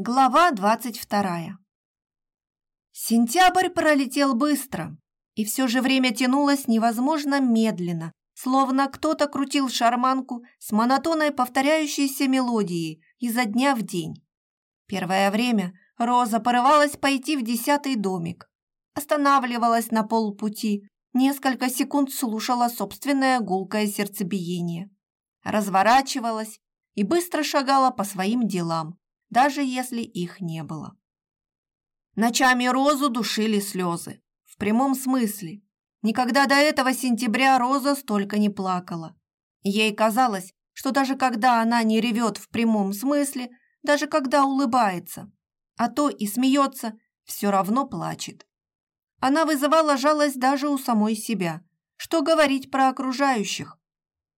Глава двадцать вторая. Сентябрь пролетел быстро, и все же время тянулось невозможно медленно, словно кто-то крутил шарманку с монотонной повторяющейся мелодией изо дня в день. Первое время Роза порывалась пойти в десятый домик, останавливалась на полпути, несколько секунд слушала собственное гулкое сердцебиение, разворачивалась и быстро шагала по своим делам, даже если их не было. Ночами Розу душили слезы. В прямом смысле. Никогда до этого сентября Роза столько не плакала. Ей казалось, что даже когда она не ревет в прямом смысле, даже когда улыбается, а то и смеется, все равно плачет. Она вызывала жалость даже у самой себя. Что говорить про окружающих?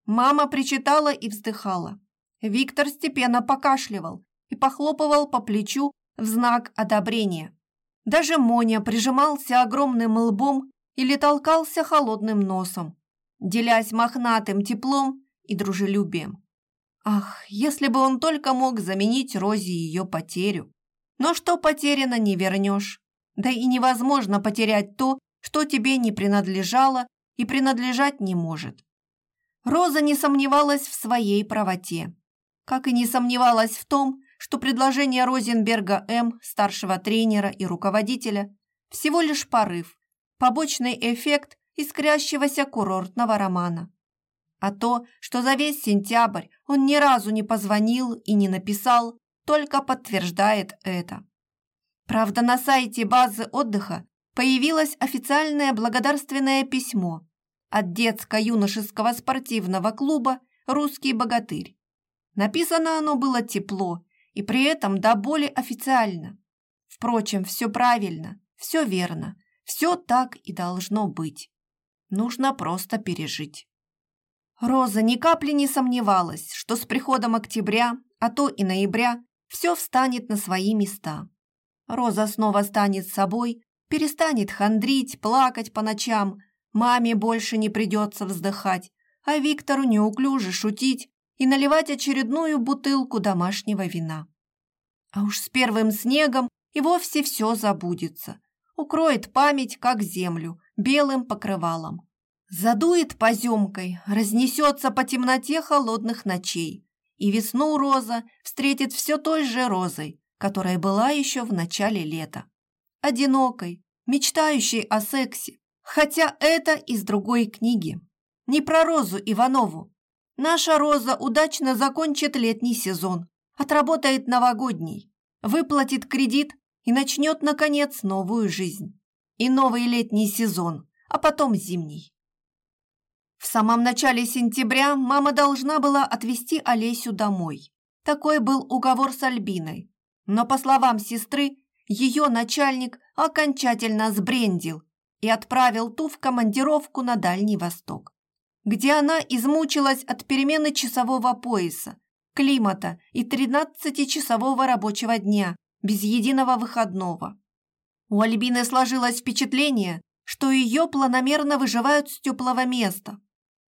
Мама причитала и вздыхала. Виктор степенно покашливал, и похлопывал по плечу в знак одобрения. Даже Моня прижимался огромным лбом или толкался холодным носом, делясь мохнатым теплом и дружелюбием. Ах, если бы он только мог заменить Розе ее потерю. Но что потеряно, не вернешь. Да и невозможно потерять то, что тебе не принадлежало и принадлежать не может. Роза не сомневалась в своей правоте, как и не сомневалась в том, что предложение Розенберга М, старшего тренера и руководителя, всего лишь порыв, побочный эффект искрящегося курортного романа. А то, что за весь сентябрь он ни разу не позвонил и не написал, только подтверждает это. Правда, на сайте базы отдыха появилось официальное благодарственное письмо от детско-юношеского спортивного клуба «Русский богатырь». Написано оно было тепло и при этом до боли официально. Впрочем, все правильно, все верно, все так и должно быть. Нужно просто пережить. Роза ни капли не сомневалась, что с приходом октября, а то и ноября, все встанет на свои места. Роза снова станет собой, перестанет хандрить, плакать по ночам, маме больше не придется вздыхать, а Виктору неуклюже шутить и наливать очередную бутылку домашнего вина. А уж с первым снегом и вовсе все забудется. Укроет память, как землю, белым покрывалом. Задует поземкой, разнесется по темноте холодных ночей. И весну роза встретит все той же розой, которая была еще в начале лета. Одинокой, мечтающей о сексе. Хотя это из другой книги. Не про Розу Иванову, Наша Роза удачно закончит летний сезон, отработает новогодний, выплатит кредит и начнет, наконец, новую жизнь. И новый летний сезон, а потом зимний. В самом начале сентября мама должна была отвезти Олесю домой. Такой был уговор с Альбиной. Но, по словам сестры, ее начальник окончательно сбрендил и отправил ту в командировку на Дальний Восток где она измучилась от перемены часового пояса, климата и 13-часового рабочего дня, без единого выходного. У Альбины сложилось впечатление, что ее планомерно выживают с теплого места.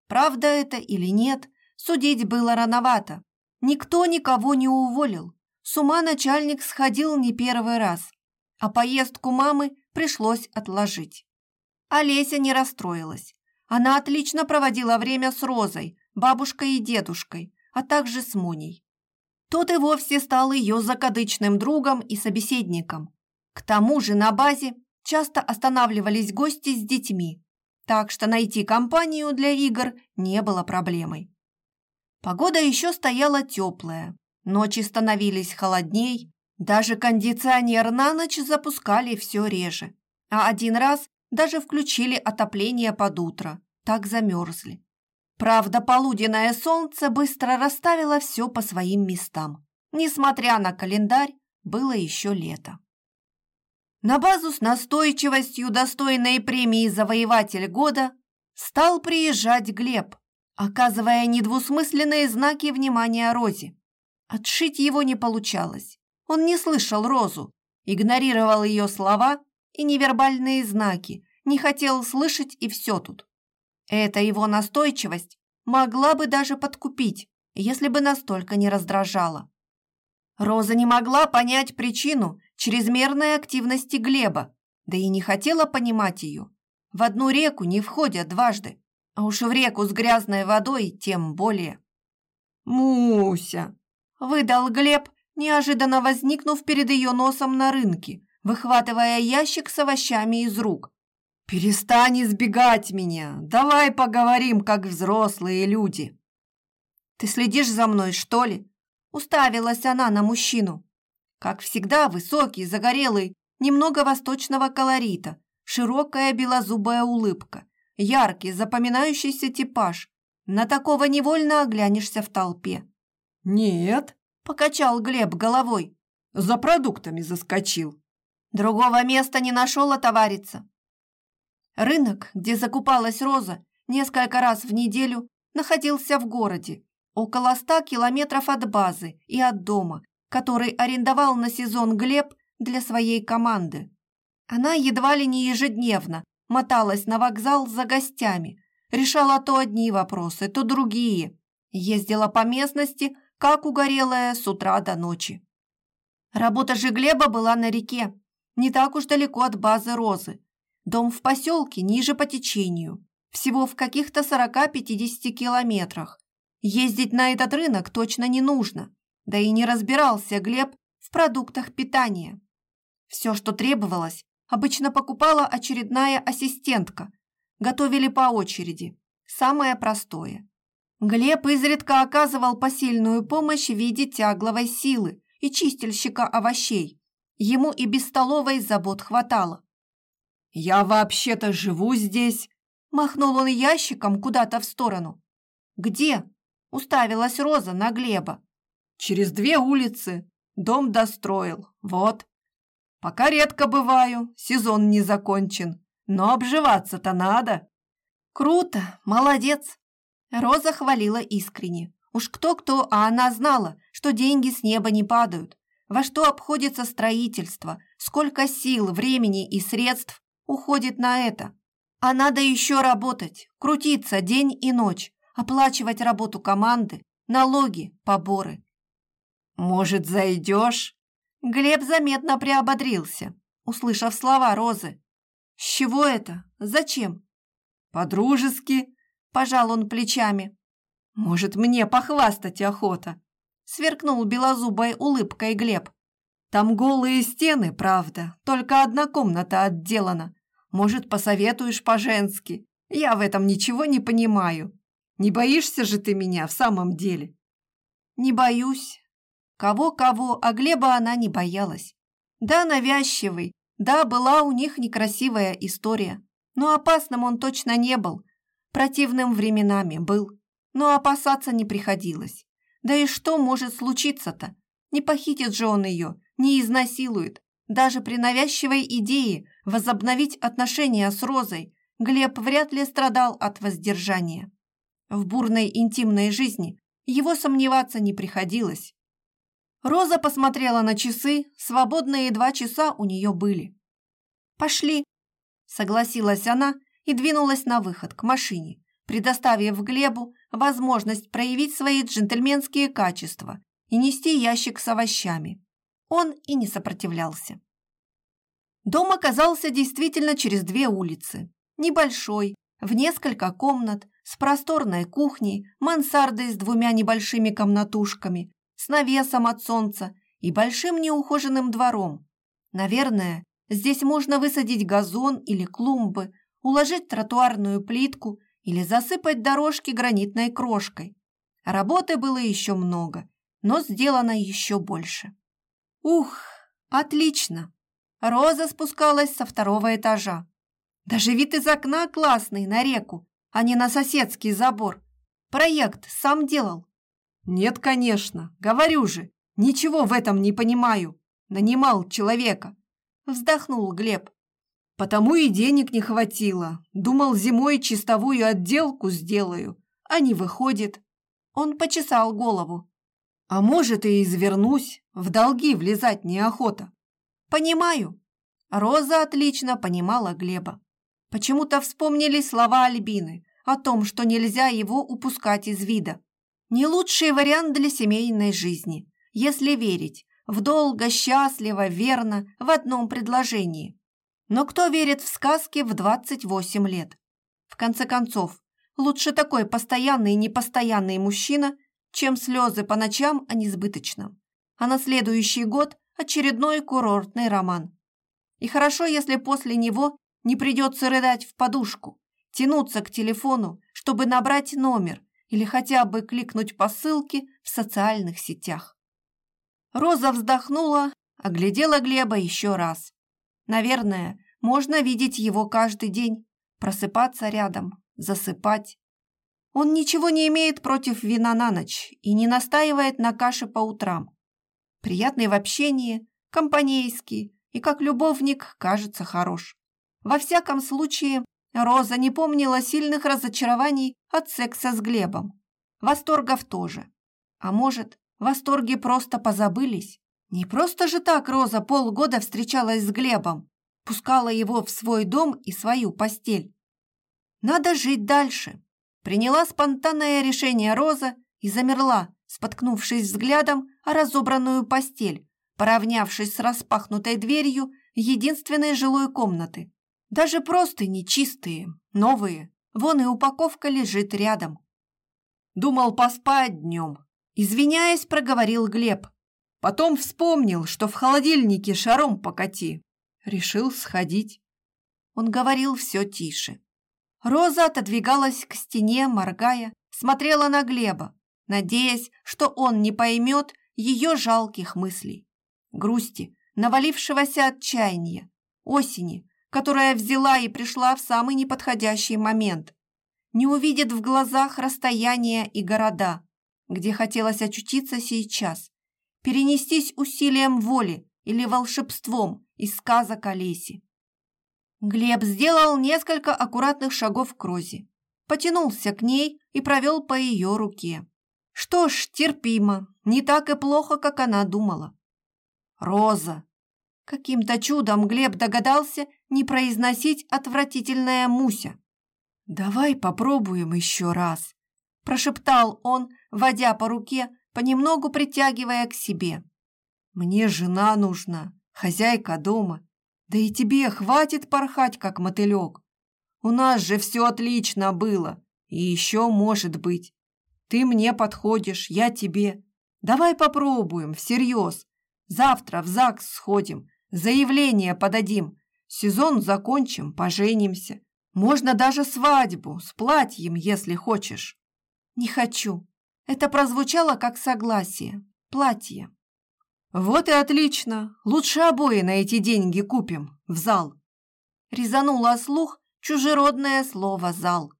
Правда это или нет, судить было рановато. Никто никого не уволил. С ума начальник сходил не первый раз, а поездку мамы пришлось отложить. Олеся не расстроилась. Она отлично проводила время с Розой, бабушкой и дедушкой, а также с Моней. Тот и вовсе стал ее закадычным другом и собеседником. К тому же на базе часто останавливались гости с детьми, так что найти компанию для игр не было проблемой. Погода еще стояла теплая, ночи становились холодней, даже кондиционер на ночь запускали все реже, а один раз даже включили отопление под утро, так замерзли. Правда, полуденное солнце быстро расставило все по своим местам. Несмотря на календарь, было еще лето. На базу с настойчивостью, достойной премии «Завоеватель года», стал приезжать Глеб, оказывая недвусмысленные знаки внимания Розе. Отшить его не получалось. Он не слышал Розу, игнорировал ее слова и невербальные знаки, не хотел слышать и все тут. Эта его настойчивость могла бы даже подкупить, если бы настолько не раздражала. Роза не могла понять причину чрезмерной активности Глеба, да и не хотела понимать ее. В одну реку не входят дважды, а уж в реку с грязной водой тем более. «Муся!» – выдал Глеб, неожиданно возникнув перед ее носом на рынке, выхватывая ящик с овощами из рук. «Перестань избегать меня! Давай поговорим, как взрослые люди!» «Ты следишь за мной, что ли?» Уставилась она на мужчину. Как всегда, высокий, загорелый, немного восточного колорита, широкая белозубая улыбка, яркий, запоминающийся типаж. На такого невольно оглянешься в толпе. «Нет», — покачал Глеб головой. «За продуктами заскочил». Другого места не нашел отовариться. Рынок, где закупалась Роза несколько раз в неделю, находился в городе, около ста километров от базы и от дома, который арендовал на сезон Глеб для своей команды. Она едва ли не ежедневно моталась на вокзал за гостями, решала то одни вопросы, то другие, ездила по местности, как угорелая с утра до ночи. Работа же Глеба была на реке, не так уж далеко от базы Розы. Дом в поселке ниже по течению, всего в каких-то 40-50 километрах. Ездить на этот рынок точно не нужно, да и не разбирался Глеб в продуктах питания. Все, что требовалось, обычно покупала очередная ассистентка. Готовили по очереди. Самое простое. Глеб изредка оказывал посильную помощь в виде тягловой силы и чистильщика овощей. Ему и без столовой забот хватало. «Я вообще-то живу здесь!» Махнул он ящиком куда-то в сторону. «Где?» – уставилась Роза на Глеба. «Через две улицы. Дом достроил. Вот. Пока редко бываю, сезон не закончен. Но обживаться-то надо». «Круто! Молодец!» Роза хвалила искренне. Уж кто-кто, а она знала, что деньги с неба не падают. Во что обходится строительство, сколько сил, времени и средств уходит на это. А надо еще работать, крутиться день и ночь, оплачивать работу команды, налоги, поборы. «Может, зайдешь?» Глеб заметно приободрился, услышав слова Розы. «С чего это? Зачем?» «По-дружески», – пожал он плечами. «Может, мне похвастать охота?» – сверкнул белозубой улыбкой Глеб. Там голые стены, правда, только одна комната отделана. Может, посоветуешь по-женски? Я в этом ничего не понимаю. Не боишься же ты меня в самом деле?» «Не боюсь». Кого-кого, а Глеба она не боялась. Да, навязчивый, да, была у них некрасивая история. Но опасным он точно не был. Противным временами был. Но опасаться не приходилось. Да и что может случиться-то? Не похитит же он ее, не изнасилует. Даже при навязчивой идее возобновить отношения с Розой Глеб вряд ли страдал от воздержания. В бурной интимной жизни его сомневаться не приходилось. Роза посмотрела на часы, свободные два часа у нее были. «Пошли», — согласилась она и двинулась на выход к машине, предоставив Глебу возможность проявить свои джентльменские качества и нести ящик с овощами. Он и не сопротивлялся. Дом оказался действительно через две улицы. Небольшой, в несколько комнат, с просторной кухней, мансардой с двумя небольшими комнатушками, с навесом от солнца и большим неухоженным двором. Наверное, здесь можно высадить газон или клумбы, уложить тротуарную плитку или засыпать дорожки гранитной крошкой. Работы было еще много, но сделано еще больше. Ух, отлично! Роза спускалась со второго этажа. Даже вид из окна классный на реку, а не на соседский забор. Проект сам делал. Нет, конечно, говорю же, ничего в этом не понимаю. Нанимал человека. Вздохнул Глеб. Потому и денег не хватило. Думал, зимой чистовую отделку сделаю, а не выходит. Он почесал голову. А может, и извернусь, в долги влезать неохота. Понимаю. Роза отлично понимала Глеба. Почему-то вспомнили слова Альбины о том, что нельзя его упускать из вида. Не лучший вариант для семейной жизни, если верить, в долго, счастливо, верно, в одном предложении. Но кто верит в сказки в 28 лет? В конце концов, лучше такой постоянный и непостоянный мужчина, чем слезы по ночам о несбыточном. А на следующий год очередной курортный роман. И хорошо, если после него не придется рыдать в подушку, тянуться к телефону, чтобы набрать номер или хотя бы кликнуть по ссылке в социальных сетях. Роза вздохнула, оглядела Глеба еще раз. Наверное, можно видеть его каждый день, просыпаться рядом, засыпать. Он ничего не имеет против вина на ночь и не настаивает на каше по утрам. Приятный в общении, компанейский и как любовник кажется хорош. Во всяком случае, Роза не помнила сильных разочарований от секса с Глебом. Восторгов тоже. А может, восторги просто позабылись? Не просто же так Роза полгода встречалась с Глебом, пускала его в свой дом и свою постель. Надо жить дальше. Приняла спонтанное решение Роза и замерла, споткнувшись взглядом о разобранную постель, поравнявшись с распахнутой дверью единственной жилой комнаты. Даже простыни чистые, новые. Вон и упаковка лежит рядом. Думал поспать днем. Извиняясь, проговорил Глеб. Потом вспомнил, что в холодильнике шаром покати. Решил сходить. Он говорил все тише. Роза отодвигалась к стене, моргая, смотрела на Глеба, надеясь, что он не поймет ее жалких мыслей. Грусти, навалившегося отчаяния, осени, которая взяла и пришла в самый неподходящий момент. Не увидит в глазах расстояния и города, где хотелось очутиться сейчас, перенестись усилием воли или волшебством из сказок о лесе. Глеб сделал несколько аккуратных шагов к Розе, потянулся к ней и провел по ее руке. Что ж, терпимо, не так и плохо, как она думала. «Роза!» Каким-то чудом Глеб догадался не произносить отвратительная Муся. «Давай попробуем еще раз», – прошептал он, водя по руке, понемногу притягивая к себе. «Мне жена нужна, хозяйка дома. Да и тебе хватит порхать, как мотылек. У нас же все отлично было, и еще может быть. Ты мне подходишь, я тебе. Давай попробуем, всерьез. Завтра в ЗАГС сходим, Заявление подадим. Сезон закончим, поженимся. Можно даже свадьбу с платьем, если хочешь. Не хочу. Это прозвучало как согласие. Платье. Вот и отлично. Лучше обои на эти деньги купим. В зал. Резанула слух чужеродное слово «зал».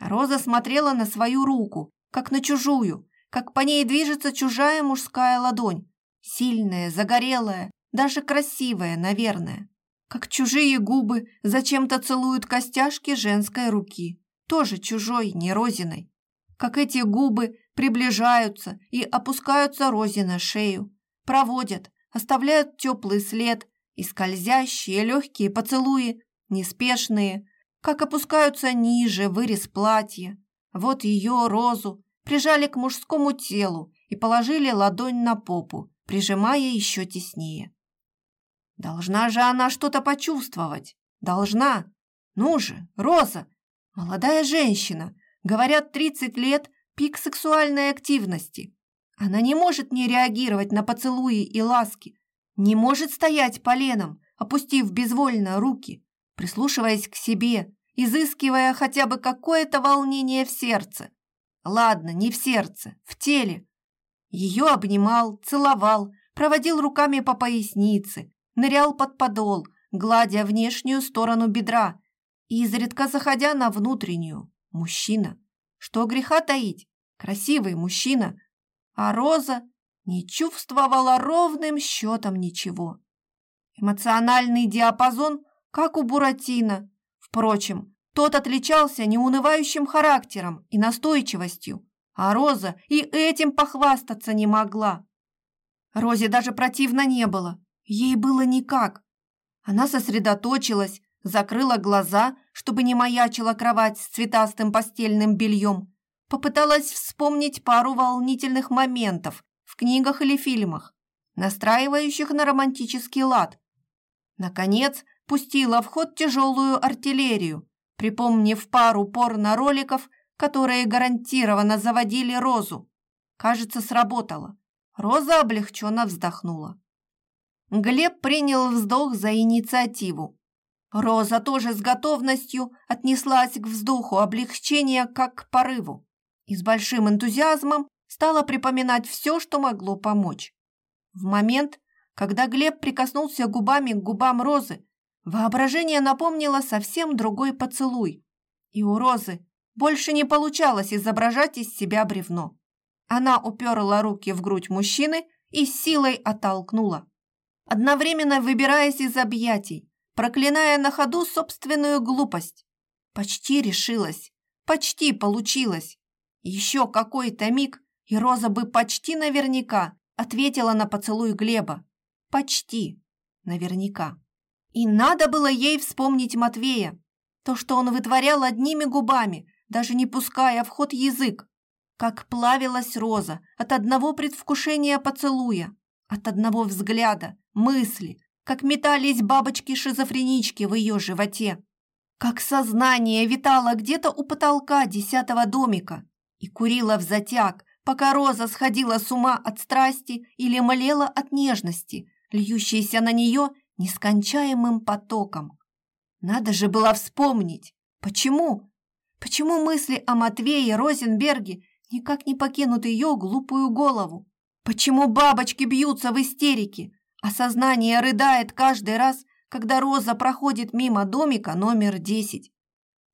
Роза смотрела на свою руку, как на чужую, как по ней движется чужая мужская ладонь. Сильная, загорелая, даже красивая, наверное. Как чужие губы зачем-то целуют костяшки женской руки, тоже чужой, не Розиной. Как эти губы приближаются и опускаются Розе на шею, проводят, оставляют теплый след и скользящие легкие поцелуи, неспешные, как опускаются ниже вырез платья. Вот ее, Розу, прижали к мужскому телу и положили ладонь на попу, прижимая еще теснее. Должна же она что-то почувствовать. Должна. Ну же, Роза, молодая женщина. Говорят, 30 лет – пик сексуальной активности. Она не может не реагировать на поцелуи и ласки. Не может стоять поленом, опустив безвольно руки, прислушиваясь к себе, изыскивая хотя бы какое-то волнение в сердце. Ладно, не в сердце, в теле. Ее обнимал, целовал, проводил руками по пояснице, нырял под подол, гладя внешнюю сторону бедра, изредка заходя на внутреннюю. Мужчина. Что греха таить? Красивый мужчина. А Роза не чувствовала ровным счетом ничего. Эмоциональный диапазон, как у Буратино. Впрочем, тот отличался неунывающим характером и настойчивостью, а Роза и этим похвастаться не могла. Розе даже противно не было. Ей было никак. Она сосредоточилась, закрыла глаза, чтобы не маячила кровать с цветастым постельным бельем. Попыталась вспомнить пару волнительных моментов в книгах или фильмах. настраивающих на романтический лад. Наконец, пустила в ход тяжелую артиллерию, припомнив пару порно-роликов, которые гарантированно заводили Розу. Кажется, сработало. Роза облегченно вздохнула. Глеб принял вздох за инициативу. Роза тоже с готовностью отнеслась к вздоху облегчения как к порыву и с большим энтузиазмом стала припоминать все, что могло помочь. В момент, когда Глеб прикоснулся губами к губам Розы, воображение напомнило совсем другой поцелуй, и у Розы больше не получалось изображать из себя бревно. Она уперла руки в грудь мужчины и силой оттолкнула одновременно выбираясь из объятий, проклиная на ходу собственную глупость. Почти решилась, почти получилось. Еще какой-то миг, и Роза бы почти наверняка ответила на поцелуй Глеба. Почти. Наверняка. И надо было ей вспомнить Матвея, то, что он вытворял одними губами, даже не пуская в ход язык, как плавилась Роза от одного предвкушения поцелуя, от одного взгляда, мысли, как метались бабочки-шизофренички в ее животе, как сознание витало где-то у потолка десятого домика и курило в затяг, пока Роза сходила с ума от страсти или молела от нежности, льющейся на нее нескончаемым потоком. Надо же было вспомнить, почему, почему мысли о Матвее Розенберге никак не покинут ее глупую голову, почему бабочки бьются в истерике, а сознание рыдает каждый раз, когда Роза проходит мимо домика номер 10.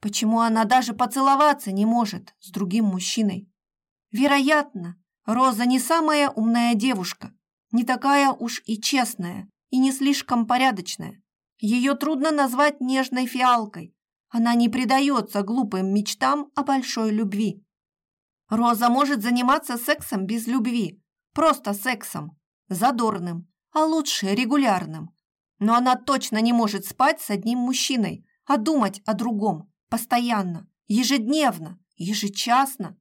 Почему она даже поцеловаться не может с другим мужчиной? Вероятно, Роза не самая умная девушка, не такая уж и честная, и не слишком порядочная. Ее трудно назвать нежной фиалкой. Она не предается глупым мечтам о большой любви. Роза может заниматься сексом без любви, просто сексом, задорным, а лучше регулярным. Но она точно не может спать с одним мужчиной, а думать о другом, постоянно, ежедневно, ежечасно.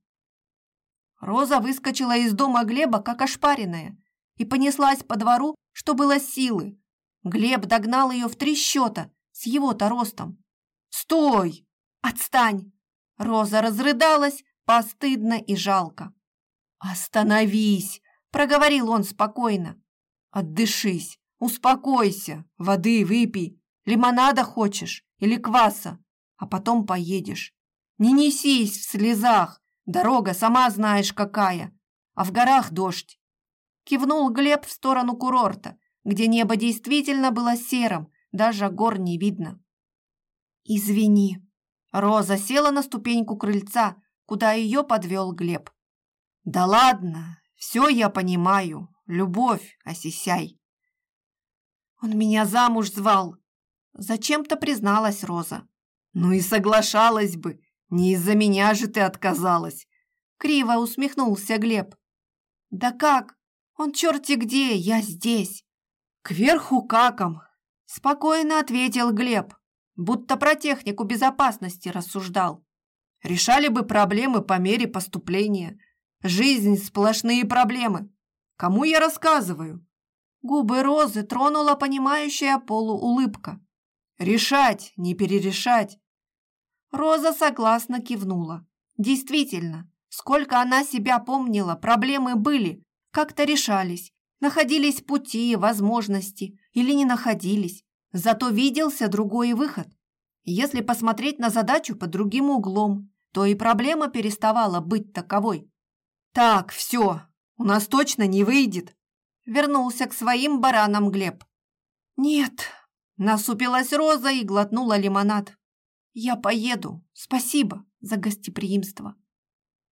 Роза выскочила из дома Глеба, как ошпаренная, и понеслась по двору, что было силы. Глеб догнал ее в три счета с его-то ростом. «Стой! Отстань!» Роза разрыдалась, постыдно и жалко. «Остановись!» – проговорил он спокойно. Отдышись, успокойся, воды выпей, лимонада хочешь или кваса, а потом поедешь. Не несись в слезах, дорога сама знаешь какая, а в горах дождь. Кивнул Глеб в сторону курорта, где небо действительно было серым, даже гор не видно. «Извини». Роза села на ступеньку крыльца, куда ее подвел Глеб. «Да ладно, все я понимаю, Любовь, осисяй. Он меня замуж звал. Зачем-то призналась Роза. Ну и соглашалась бы. Не из-за меня же ты отказалась. Криво усмехнулся Глеб. Да как? Он черти где, я здесь. Кверху каком. Спокойно ответил Глеб, будто про технику безопасности рассуждал. Решали бы проблемы по мере поступления. Жизнь сплошные проблемы. Кому я рассказываю?» Губы Розы тронула понимающая полуулыбка. «Решать, не перерешать!» Роза согласно кивнула. Действительно, сколько она себя помнила, проблемы были, как-то решались, находились пути, возможности или не находились. Зато виделся другой выход. Если посмотреть на задачу под другим углом, то и проблема переставала быть таковой. «Так, все, у нас точно не выйдет!» Вернулся к своим баранам Глеб. «Нет!» Насупилась Роза и глотнула лимонад. «Я поеду. Спасибо за гостеприимство.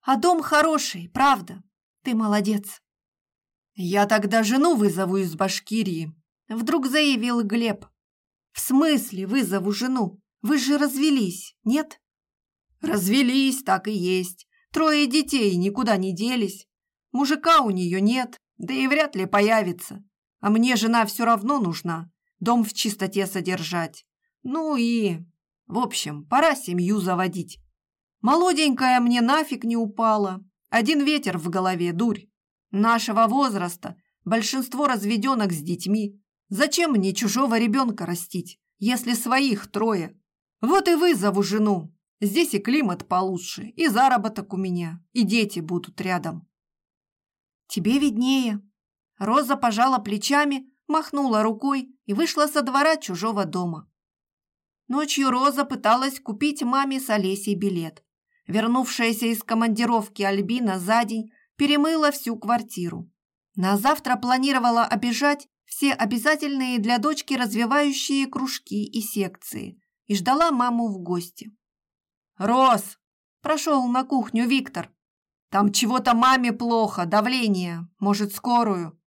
А дом хороший, правда. Ты молодец». «Я тогда жену вызову из Башкирии», Вдруг заявил Глеб. «В смысле вызову жену? Вы же развелись, нет?» «Развелись, так и есть. Трое детей никуда не делись. Мужика у нее нет, да и вряд ли появится. А мне жена все равно нужна, дом в чистоте содержать. Ну и... В общем, пора семью заводить. Молоденькая мне нафиг не упала. Один ветер в голове, дурь. Нашего возраста Большинство разведенок с детьми. Зачем мне чужого ребенка растить, если своих трое? Вот и вызову жену. Здесь и климат получше, и заработок у меня, и дети будут рядом. Тебе виднее. Роза пожала плечами, махнула рукой и вышла со двора чужого дома. Ночью Роза пыталась купить маме с Олесей билет. Вернувшаяся из командировки Альбина за день перемыла всю квартиру. На завтра планировала обижать все обязательные для дочки развивающие кружки и секции и ждала маму в гости. «Рос!» – прошел на кухню Виктор. «Там чего-то маме плохо, давление, может, скорую?»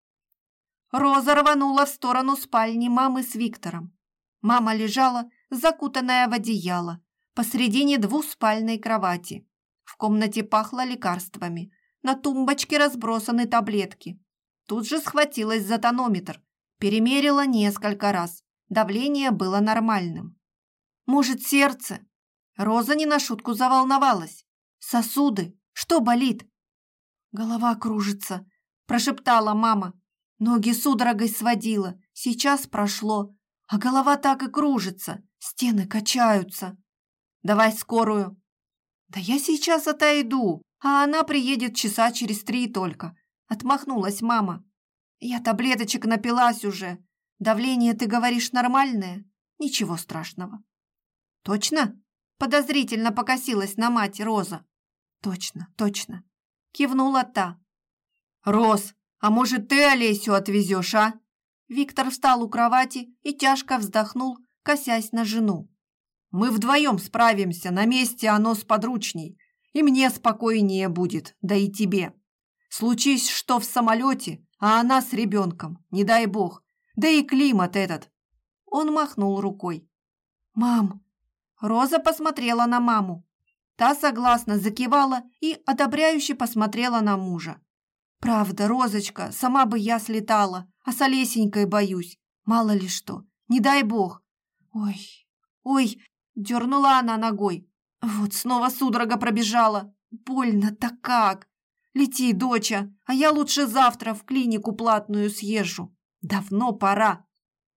Роза рванула в сторону спальни мамы с Виктором. Мама лежала, закутанная в одеяло, посредине двуспальной кровати. В комнате пахло лекарствами. На тумбочке разбросаны таблетки. Тут же схватилась за тонометр. Перемерила несколько раз. Давление было нормальным. Может, сердце? Роза не на шутку заволновалась. Сосуды? Что болит? Голова кружится, прошептала мама. Ноги судорогой сводила. Сейчас прошло. А голова так и кружится. Стены качаются. Давай скорую. Да я сейчас отойду, а она приедет часа через три только. Отмахнулась мама. Я таблеточек напилась уже. Давление, ты говоришь, нормальное? Ничего страшного. Точно? Подозрительно покосилась на мать Роза. Точно, точно. Кивнула та. Роз, а может ты Олесю отвезешь, а? Виктор встал у кровати и тяжко вздохнул, косясь на жену. Мы вдвоем справимся, на месте оно сподручней. И мне спокойнее будет, да и тебе. Случись, что в самолете, а она с ребенком, не дай бог. Да и климат этот. Он махнул рукой. «Мам!» Роза посмотрела на маму. Та согласно закивала и одобряюще посмотрела на мужа. «Правда, Розочка, сама бы я слетала, а с Олесенькой боюсь. Мало ли что, не дай бог. Ой, ой, Дернула она ногой. Вот снова судорога пробежала. Больно-то как. Лети, доча, а я лучше завтра в клинику платную съезжу. Давно пора.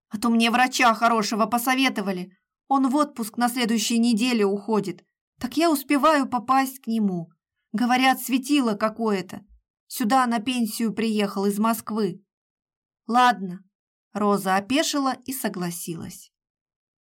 А то мне врача хорошего посоветовали. Он в отпуск на следующей неделе уходит. Так я успеваю попасть к нему. Говорят, светило какое-то. Сюда на пенсию приехал из Москвы. Ладно. Роза опешила и согласилась.